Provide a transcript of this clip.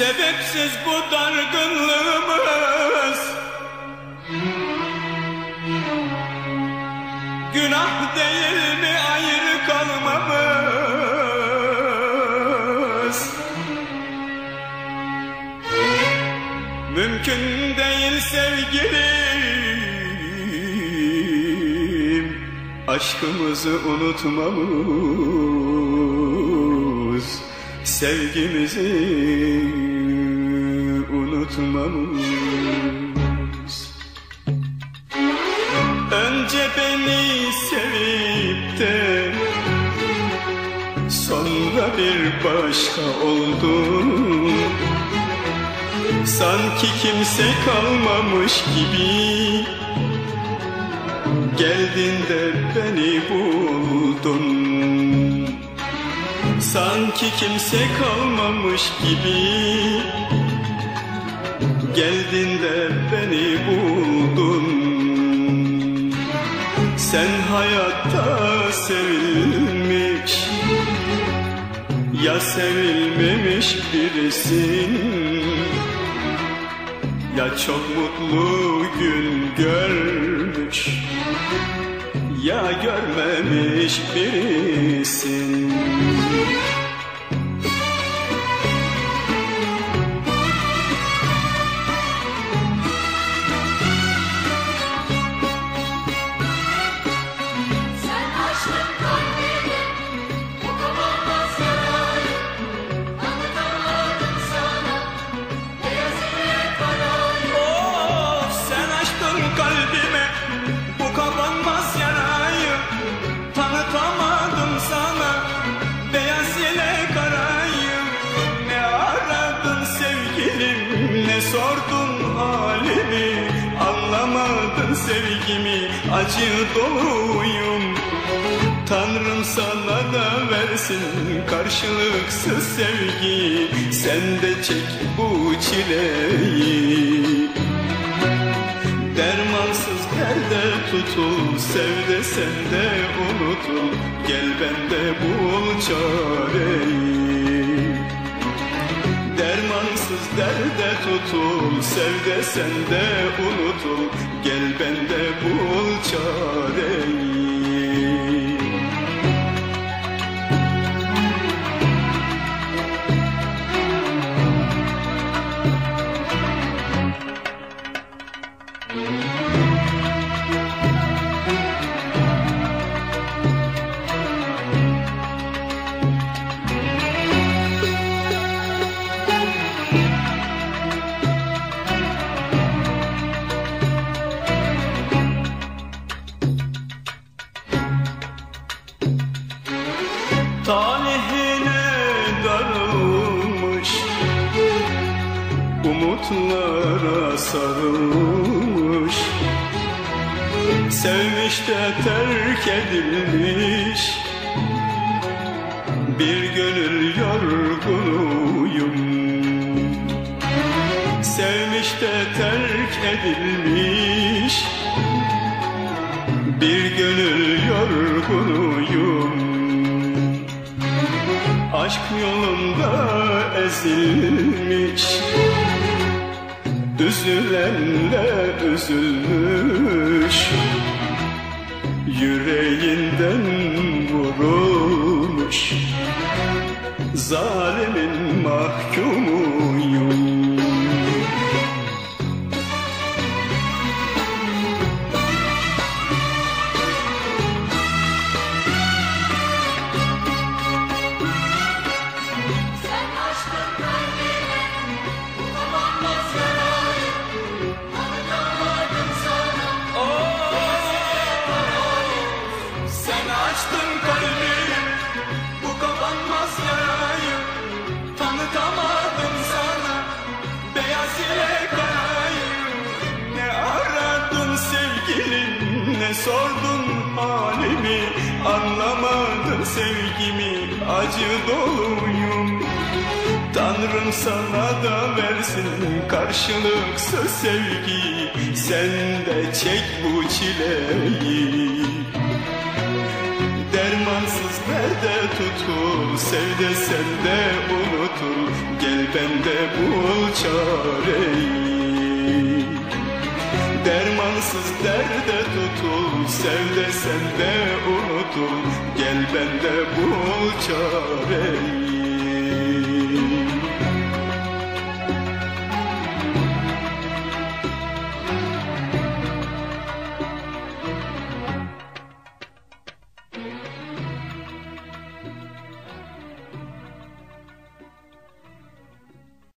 Nedensiz bu dargınlığımız. Günah değil mi ayrı kalmamız? Mümkün değil sevgilim Aşkımızı unutmamız Sevgimizi unutmamız. Önce beni sevip de Sonra bir başka oldun Sanki kimse kalmamış gibi Geldin de beni buldun Sanki kimse kalmamış gibi. Geldin de beni buldun. Sen hayatta sevilmiş Ya sevilmemiş birisin. Ya çok mutlu gün görmüş Ya görmemiş birisin. Sen açtın halimi Anlamadın sevgimi acı doluyum Tanrım sana da versin karşılıksız sevgi Sen de çek bu çileyi. Dermansız derde tutul Sev de sen de unutul Gel bende bul çareyi tutul Sev de unutul Gel bende bul çareyi. Talihine Umutlara sarılmış. Sevmiş de terk edilmiş. Bir gönül yorgunuyum. Sevmiş de terk edilmiş. Bir gönül yorgunuyum. Aşk yolunda ezilmiş Üzülenle üzülmüş Yüreğinden vurulmuş. Zalimin mahkumuyum sordun halimi Anlamadın sevgimi acı doluyum. Tanrım sana da versin karşılıksız sevgi Sen de çek bu çileyi. Dermansız nerede tutul Sev de sen de unutul Gel bende bul çareyi. Dermansız derde tutul Sev de sen de unutul Gel bende bul çareyi